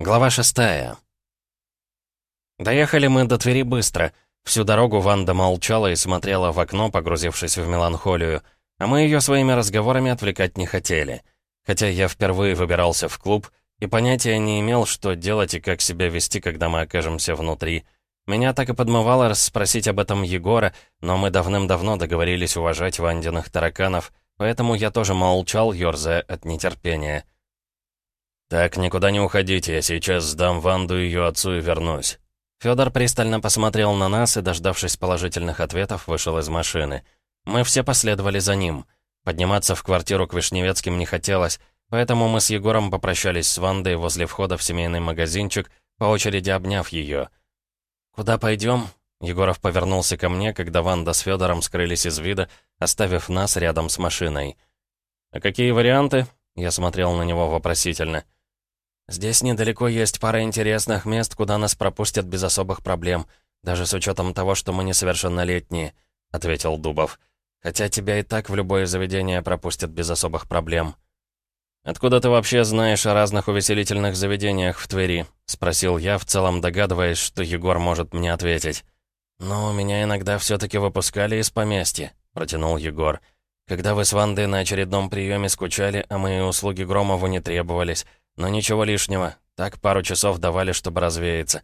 Глава шестая. Доехали мы до Твери быстро. Всю дорогу Ванда молчала и смотрела в окно, погрузившись в меланхолию, а мы ее своими разговорами отвлекать не хотели. Хотя я впервые выбирался в клуб и понятия не имел, что делать и как себя вести, когда мы окажемся внутри. Меня так и подмывало расспросить об этом Егора, но мы давным-давно договорились уважать Вандиных тараканов, поэтому я тоже молчал, ерзая от нетерпения. «Так, никуда не уходите, я сейчас сдам Ванду ее отцу и вернусь». Федор пристально посмотрел на нас и, дождавшись положительных ответов, вышел из машины. Мы все последовали за ним. Подниматься в квартиру к Вишневецким не хотелось, поэтому мы с Егором попрощались с Вандой возле входа в семейный магазинчик, по очереди обняв ее. «Куда пойдем?» Егоров повернулся ко мне, когда Ванда с Федором скрылись из вида, оставив нас рядом с машиной. «А какие варианты?» Я смотрел на него вопросительно. «Здесь недалеко есть пара интересных мест, куда нас пропустят без особых проблем, даже с учетом того, что мы несовершеннолетние», — ответил Дубов. «Хотя тебя и так в любое заведение пропустят без особых проблем». «Откуда ты вообще знаешь о разных увеселительных заведениях в Твери?» — спросил я, в целом догадываясь, что Егор может мне ответить. «Ну, меня иногда все-таки выпускали из поместья», — протянул Егор. «Когда вы с Вандой на очередном приеме скучали, а мои услуги Громову не требовались». Но ничего лишнего. Так пару часов давали, чтобы развеяться.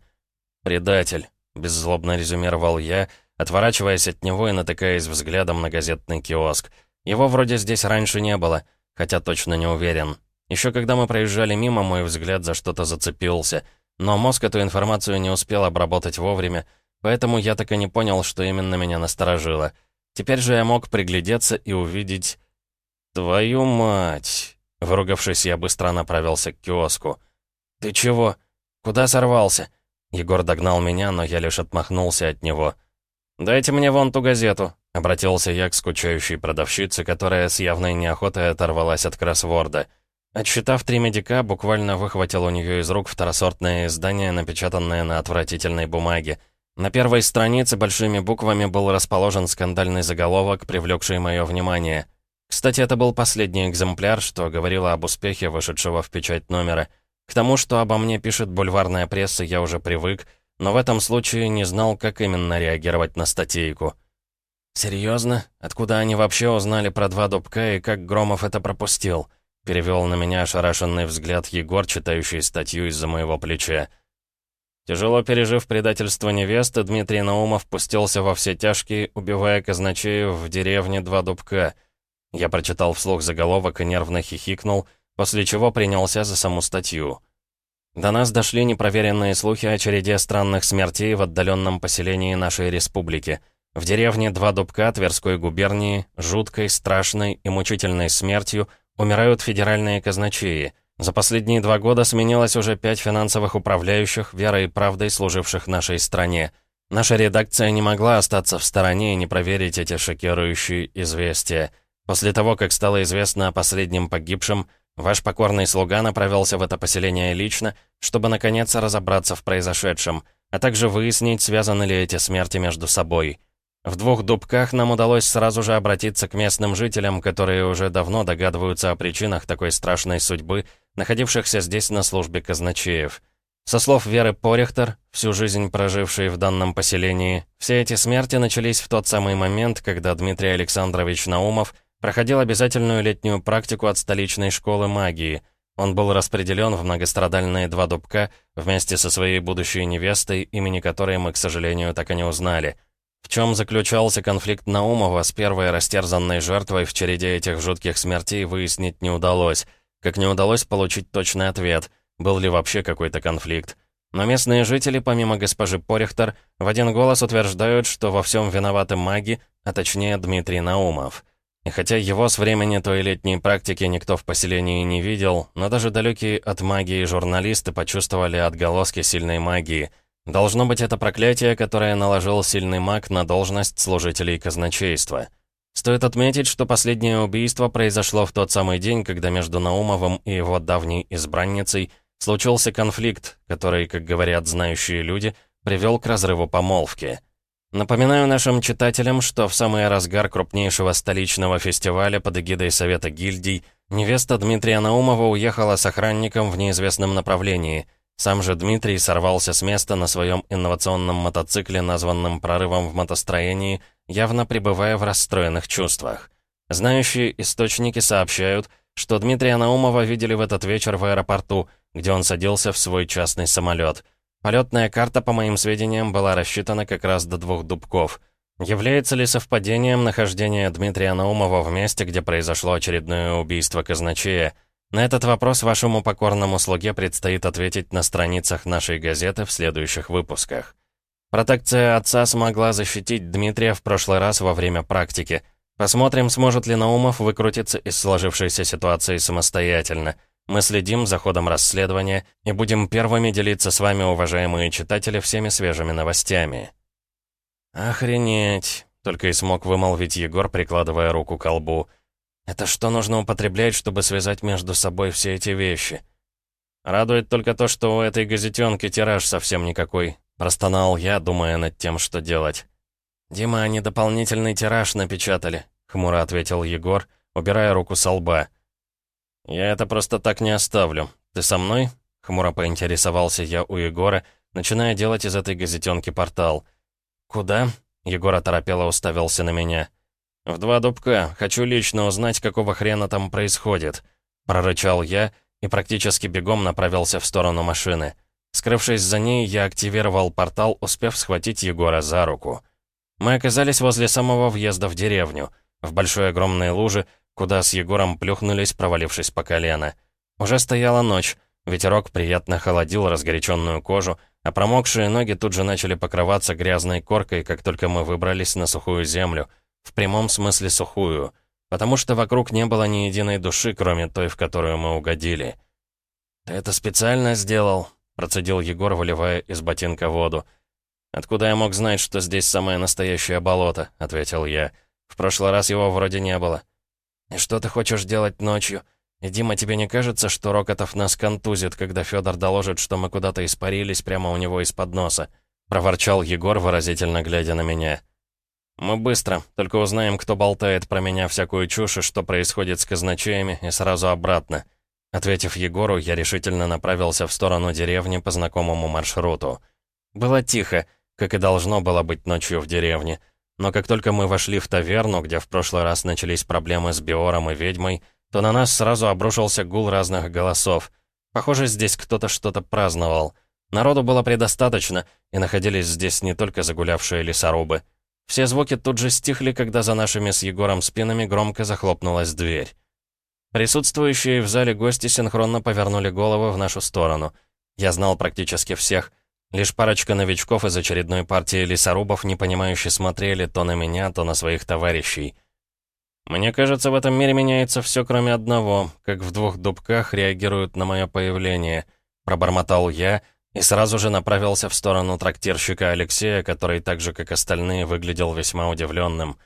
«Предатель», — беззлобно резюмировал я, отворачиваясь от него и натыкаясь взглядом на газетный киоск. Его вроде здесь раньше не было, хотя точно не уверен. Еще когда мы проезжали мимо, мой взгляд за что-то зацепился. Но мозг эту информацию не успел обработать вовремя, поэтому я так и не понял, что именно меня насторожило. Теперь же я мог приглядеться и увидеть... «Твою мать!» Выругавшись, я быстро направился к киоску. «Ты чего? Куда сорвался?» Егор догнал меня, но я лишь отмахнулся от него. «Дайте мне вон ту газету», — обратился я к скучающей продавщице, которая с явной неохотой оторвалась от кроссворда. Отсчитав три медика, буквально выхватил у нее из рук второсортное издание, напечатанное на отвратительной бумаге. На первой странице большими буквами был расположен скандальный заголовок, привлекший мое внимание. Кстати, это был последний экземпляр, что говорило об успехе вышедшего в печать номера. К тому, что обо мне пишет бульварная пресса, я уже привык, но в этом случае не знал, как именно реагировать на статейку. «Серьезно? Откуда они вообще узнали про два дубка и как Громов это пропустил?» Перевел на меня ошарашенный взгляд Егор, читающий статью из-за моего плеча. Тяжело пережив предательство невесты, Дмитрий Наумов пустился во все тяжкие, убивая казначеев в деревне Два Дубка. Я прочитал вслух заголовок и нервно хихикнул, после чего принялся за саму статью. До нас дошли непроверенные слухи о череде странных смертей в отдаленном поселении нашей республики. В деревне Два Дубка Тверской губернии жуткой, страшной и мучительной смертью умирают федеральные казначеи. За последние два года сменилось уже пять финансовых управляющих, верой и правдой служивших нашей стране. Наша редакция не могла остаться в стороне и не проверить эти шокирующие известия. После того, как стало известно о последнем погибшем, ваш покорный слуга направился в это поселение лично, чтобы наконец разобраться в произошедшем, а также выяснить, связаны ли эти смерти между собой. В двух дубках нам удалось сразу же обратиться к местным жителям, которые уже давно догадываются о причинах такой страшной судьбы, находившихся здесь на службе казначеев. Со слов Веры Порихтер, всю жизнь прожившей в данном поселении, все эти смерти начались в тот самый момент, когда Дмитрий Александрович Наумов Проходил обязательную летнюю практику от столичной школы магии. Он был распределен в многострадальные два дубка вместе со своей будущей невестой, имени которой мы, к сожалению, так и не узнали. В чем заключался конфликт Наумова с первой растерзанной жертвой в череде этих жутких смертей выяснить не удалось. Как не удалось получить точный ответ, был ли вообще какой-то конфликт. Но местные жители, помимо госпожи Порихтер, в один голос утверждают, что во всем виноваты маги, а точнее Дмитрий Наумов. И хотя его с времени той летней практики никто в поселении не видел, но даже далекие от магии журналисты почувствовали отголоски сильной магии. Должно быть это проклятие, которое наложил сильный маг на должность служителей казначейства. Стоит отметить, что последнее убийство произошло в тот самый день, когда между Наумовым и его давней избранницей случился конфликт, который, как говорят знающие люди, привел к разрыву помолвки. Напоминаю нашим читателям, что в самый разгар крупнейшего столичного фестиваля под эгидой Совета гильдий невеста Дмитрия Наумова уехала с охранником в неизвестном направлении. Сам же Дмитрий сорвался с места на своем инновационном мотоцикле, названном «Прорывом в мотостроении», явно пребывая в расстроенных чувствах. Знающие источники сообщают, что Дмитрия Наумова видели в этот вечер в аэропорту, где он садился в свой частный самолет. Полетная карта, по моим сведениям, была рассчитана как раз до двух дубков. Является ли совпадением нахождение Дмитрия Наумова в месте, где произошло очередное убийство казначея? На этот вопрос вашему покорному слуге предстоит ответить на страницах нашей газеты в следующих выпусках. Протекция отца смогла защитить Дмитрия в прошлый раз во время практики. Посмотрим, сможет ли Наумов выкрутиться из сложившейся ситуации самостоятельно. Мы следим за ходом расследования и будем первыми делиться с вами, уважаемые читатели, всеми свежими новостями. «Охренеть!» — только и смог вымолвить Егор, прикладывая руку к колбу — это что нужно употреблять, чтобы связать между собой все эти вещи? Радует только то, что у этой газетенки тираж совсем никакой. Простонал я, думая над тем, что делать. «Дима, они дополнительный тираж напечатали», — хмуро ответил Егор, убирая руку со лба. «Я это просто так не оставлю. Ты со мной?» — хмуро поинтересовался я у Егора, начиная делать из этой газетенки портал. «Куда?» — Егор оторопело уставился на меня. «В два дубка. Хочу лично узнать, какого хрена там происходит», — прорычал я и практически бегом направился в сторону машины. Скрывшись за ней, я активировал портал, успев схватить Егора за руку. Мы оказались возле самого въезда в деревню, в большой огромной луже, куда с Егором плюхнулись, провалившись по колено. Уже стояла ночь, ветерок приятно холодил разгоряченную кожу, а промокшие ноги тут же начали покрываться грязной коркой, как только мы выбрались на сухую землю — в прямом смысле сухую, потому что вокруг не было ни единой души, кроме той, в которую мы угодили. «Ты это специально сделал?» — процедил Егор, выливая из ботинка воду. «Откуда я мог знать, что здесь самое настоящее болото?» — ответил я. «В прошлый раз его вроде не было». «И что ты хочешь делать ночью? И, Дима, тебе не кажется, что Рокотов нас контузит, когда Федор доложит, что мы куда-то испарились прямо у него из-под носа?» — проворчал Егор, выразительно глядя на меня. «Мы быстро, только узнаем, кто болтает про меня всякую чушь и что происходит с казначеями, и сразу обратно». Ответив Егору, я решительно направился в сторону деревни по знакомому маршруту. Было тихо, как и должно было быть ночью в деревне. Но как только мы вошли в таверну, где в прошлый раз начались проблемы с Биором и ведьмой, то на нас сразу обрушился гул разных голосов. Похоже, здесь кто-то что-то праздновал. Народу было предостаточно, и находились здесь не только загулявшие лесорубы. Все звуки тут же стихли, когда за нашими с Егором спинами громко захлопнулась дверь. Присутствующие в зале гости синхронно повернули головы в нашу сторону. Я знал практически всех. Лишь парочка новичков из очередной партии лесорубов непонимающе смотрели то на меня, то на своих товарищей. «Мне кажется, в этом мире меняется все, кроме одного, как в двух дубках реагируют на мое появление», — пробормотал я, — и сразу же направился в сторону трактирщика Алексея, который так же, как остальные, выглядел весьма удивленным.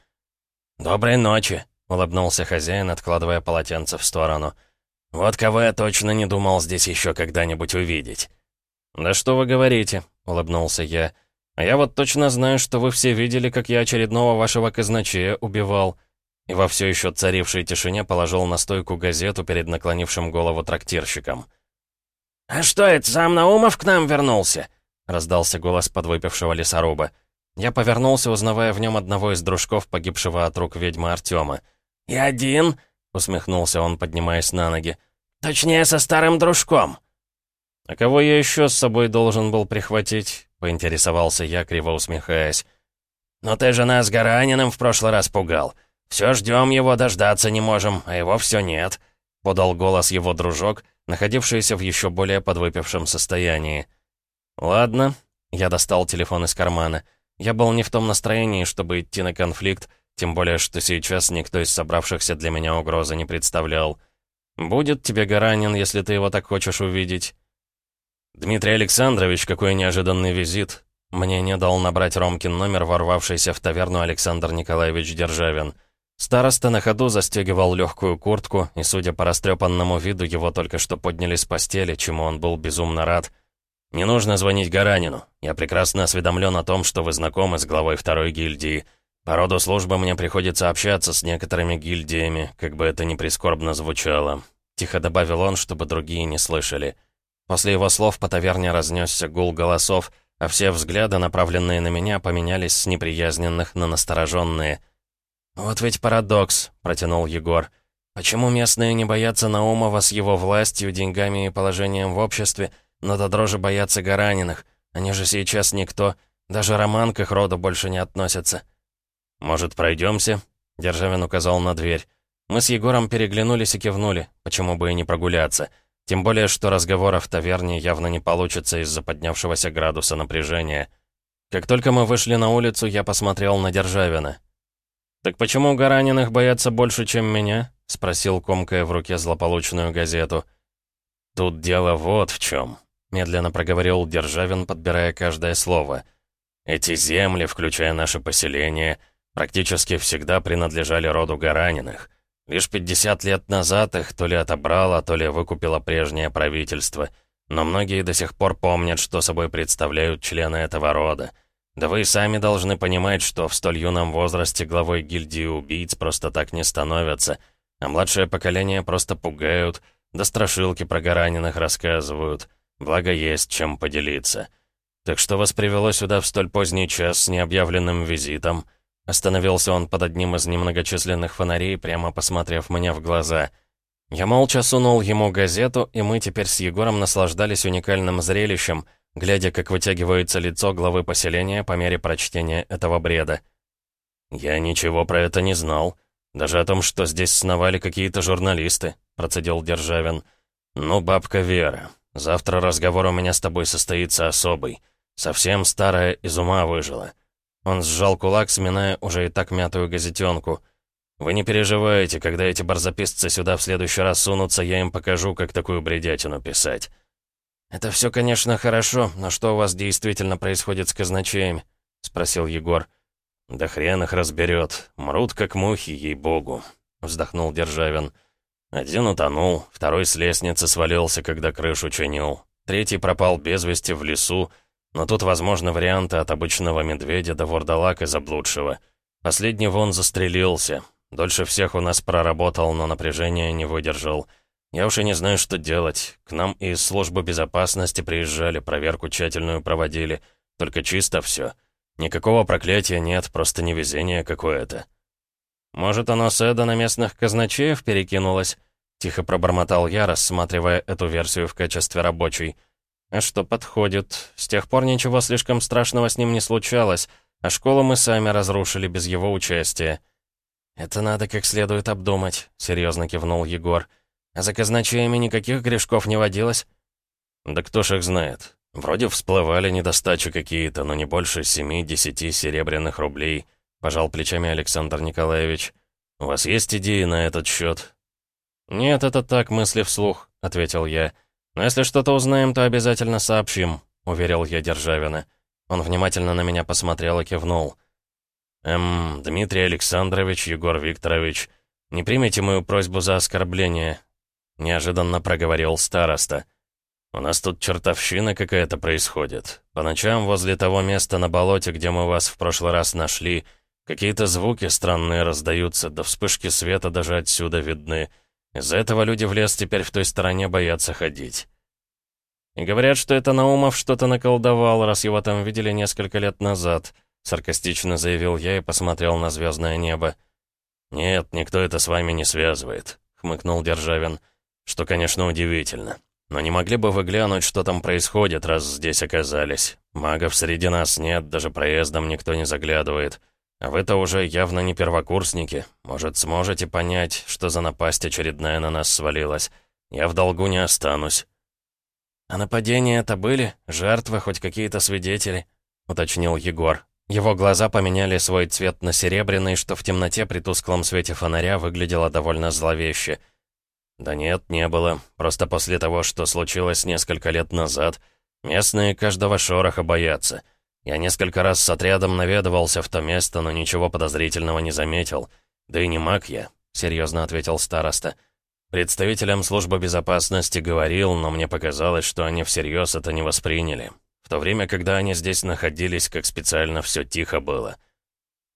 «Доброй ночи», — улыбнулся хозяин, откладывая полотенце в сторону. «Вот кого я точно не думал здесь еще когда-нибудь увидеть». «Да что вы говорите», — улыбнулся я. «А я вот точно знаю, что вы все видели, как я очередного вашего казначея убивал». И во все еще царившей тишине положил на стойку газету перед наклонившим голову трактирщиком. «А что это, сам Наумов к нам вернулся?» — раздался голос подвыпившего лесоруба. Я повернулся, узнавая в нем одного из дружков, погибшего от рук ведьмы Артема. «И один?» — усмехнулся он, поднимаясь на ноги. «Точнее, со старым дружком». «А кого я еще с собой должен был прихватить?» — поинтересовался я, криво усмехаясь. «Но ты же нас Гараниным в прошлый раз пугал. Все ждем его, дождаться не можем, а его все нет», — подал голос его дружок — находившаяся в еще более подвыпившем состоянии. «Ладно», — я достал телефон из кармана. Я был не в том настроении, чтобы идти на конфликт, тем более, что сейчас никто из собравшихся для меня угрозы не представлял. «Будет тебе Гаранин, если ты его так хочешь увидеть». «Дмитрий Александрович, какой неожиданный визит!» Мне не дал набрать Ромкин номер, ворвавшийся в таверну Александр Николаевич Державин. Староста на ходу застегивал легкую куртку, и, судя по растрепанному виду, его только что подняли с постели, чему он был безумно рад. «Не нужно звонить Гаранину. Я прекрасно осведомлен о том, что вы знакомы с главой второй гильдии. По роду службы мне приходится общаться с некоторыми гильдиями, как бы это ни прискорбно звучало». Тихо добавил он, чтобы другие не слышали. После его слов по таверне разнесся гул голосов, а все взгляды, направленные на меня, поменялись с неприязненных на настороженные. «Вот ведь парадокс», — протянул Егор. «Почему местные не боятся Наумова с его властью, деньгами и положением в обществе, но до дрожи боятся Гараниных? Они же сейчас никто, даже Роман к их роду больше не относится». «Может, пройдемся?» — Державин указал на дверь. Мы с Егором переглянулись и кивнули, почему бы и не прогуляться. Тем более, что разговора в таверне явно не получится из-за поднявшегося градуса напряжения. Как только мы вышли на улицу, я посмотрел на Державина. «Так почему Гараниных боятся больше, чем меня?» — спросил, комкая в руке злополучную газету. «Тут дело вот в чем», — медленно проговорил Державин, подбирая каждое слово. «Эти земли, включая наше поселение, практически всегда принадлежали роду Гараниных. Лишь 50 лет назад их то ли отобрало, то ли выкупило прежнее правительство. Но многие до сих пор помнят, что собой представляют члены этого рода. Да вы и сами должны понимать, что в столь юном возрасте главой гильдии убийц просто так не становятся, а младшее поколение просто пугают, да страшилки про гораниных рассказывают. Благо есть чем поделиться. Так что вас привело сюда в столь поздний час с необъявленным визитом — Остановился он под одним из немногочисленных фонарей, прямо посмотрев мне в глаза. Я молча сунул ему газету, и мы теперь с Егором наслаждались уникальным зрелищем, глядя, как вытягивается лицо главы поселения по мере прочтения этого бреда. «Я ничего про это не знал. Даже о том, что здесь сновали какие-то журналисты», — процедил Державин. «Ну, бабка Вера, завтра разговор у меня с тобой состоится особый. Совсем старая из ума выжила. Он сжал кулак, сминая уже и так мятую газетенку. «Вы не переживайте, когда эти барзаписцы сюда в следующий раз сунутся, я им покажу, как такую бредятину писать». «Это все, конечно, хорошо, но что у вас действительно происходит с казначеями?» — спросил Егор. «Да хрен их разберет. Мрут, как мухи, ей-богу», — вздохнул Державин. «Один утонул, второй с лестницы свалился, когда крышу чинил, третий пропал без вести в лесу, но тут возможны варианты от обычного медведя до вурдалака заблудшего. Последний вон застрелился. Дольше всех у нас проработал, но напряжение не выдержал. Я уж и не знаю, что делать. К нам из службы безопасности приезжали, проверку тщательную проводили. Только чисто все. Никакого проклятия нет, просто невезение какое-то. «Может, оно с на местных казначеев перекинулось?» Тихо пробормотал я, рассматривая эту версию в качестве рабочей. А что, подходит. С тех пор ничего слишком страшного с ним не случалось, а школу мы сами разрушили без его участия. «Это надо как следует обдумать», — серьезно кивнул Егор. «А за казначеями никаких грешков не водилось?» «Да кто ж их знает. Вроде всплывали недостачи какие-то, но не больше семи-десяти серебряных рублей», — пожал плечами Александр Николаевич. «У вас есть идеи на этот счет?» «Нет, это так, мысли вслух», — ответил я. «Но если что-то узнаем, то обязательно сообщим», — уверил я Державина. Он внимательно на меня посмотрел и кивнул. «Эм, Дмитрий Александрович, Егор Викторович, не примите мою просьбу за оскорбление», — неожиданно проговорил староста. «У нас тут чертовщина какая-то происходит. По ночам возле того места на болоте, где мы вас в прошлый раз нашли, какие-то звуки странные раздаются, да вспышки света даже отсюда видны». Из-за этого люди в лес теперь в той стороне боятся ходить. И говорят, что это Наумов что-то наколдовал, раз его там видели несколько лет назад, саркастично заявил я и посмотрел на звездное небо. «Нет, никто это с вами не связывает», — хмыкнул Державин. «Что, конечно, удивительно. Но не могли бы вы глянуть, что там происходит, раз здесь оказались? Магов среди нас нет, даже проездом никто не заглядывает. А вы-то уже явно не первокурсники. Может, сможете понять, что за напасть очередная на нас свалилась. Я в долгу не останусь». «А нападения это были? Жертвы, хоть какие-то свидетели?» — уточнил Егор. Его глаза поменяли свой цвет на серебряный, что в темноте при тусклом свете фонаря выглядело довольно зловеще. «Да нет, не было. Просто после того, что случилось несколько лет назад, местные каждого шороха боятся». Я несколько раз с отрядом наведывался в то место, но ничего подозрительного не заметил. Да и не маг я, серьезно ответил староста. Представителям службы безопасности говорил, но мне показалось, что они всерьез это не восприняли. В то время, когда они здесь находились, как специально все тихо было.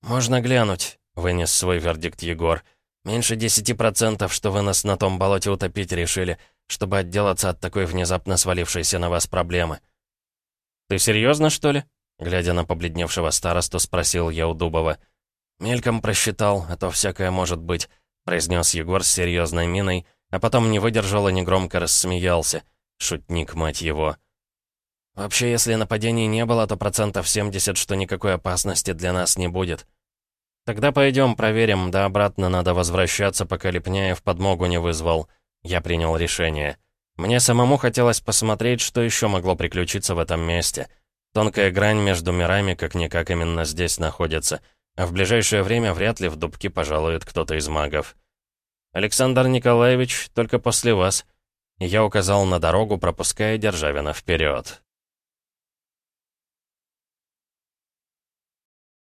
«Можно глянуть», — вынес свой вердикт Егор. «Меньше десяти процентов, что вы нас на том болоте утопить решили. чтобы отделаться от такой внезапно свалившейся на вас проблемы». «Ты серьезно, что ли?» Глядя на побледневшего старосту, спросил я у Дубова. «Мельком просчитал, а то всякое может быть», — произнес Егор с серьезной миной, а потом не выдержал и негромко рассмеялся. Шутник, мать его. «Вообще, если нападений не было, то процентов 70, что никакой опасности для нас не будет». «Тогда пойдем проверим, да обратно надо возвращаться, пока Лепняев подмогу не вызвал». Я принял решение. Мне самому хотелось посмотреть, что еще могло приключиться в этом месте. Тонкая грань между мирами как-никак именно здесь находится, а в ближайшее время вряд ли в дубки пожалует кто-то из магов. «Александр Николаевич, только после вас». Я указал на дорогу, пропуская Державина вперед.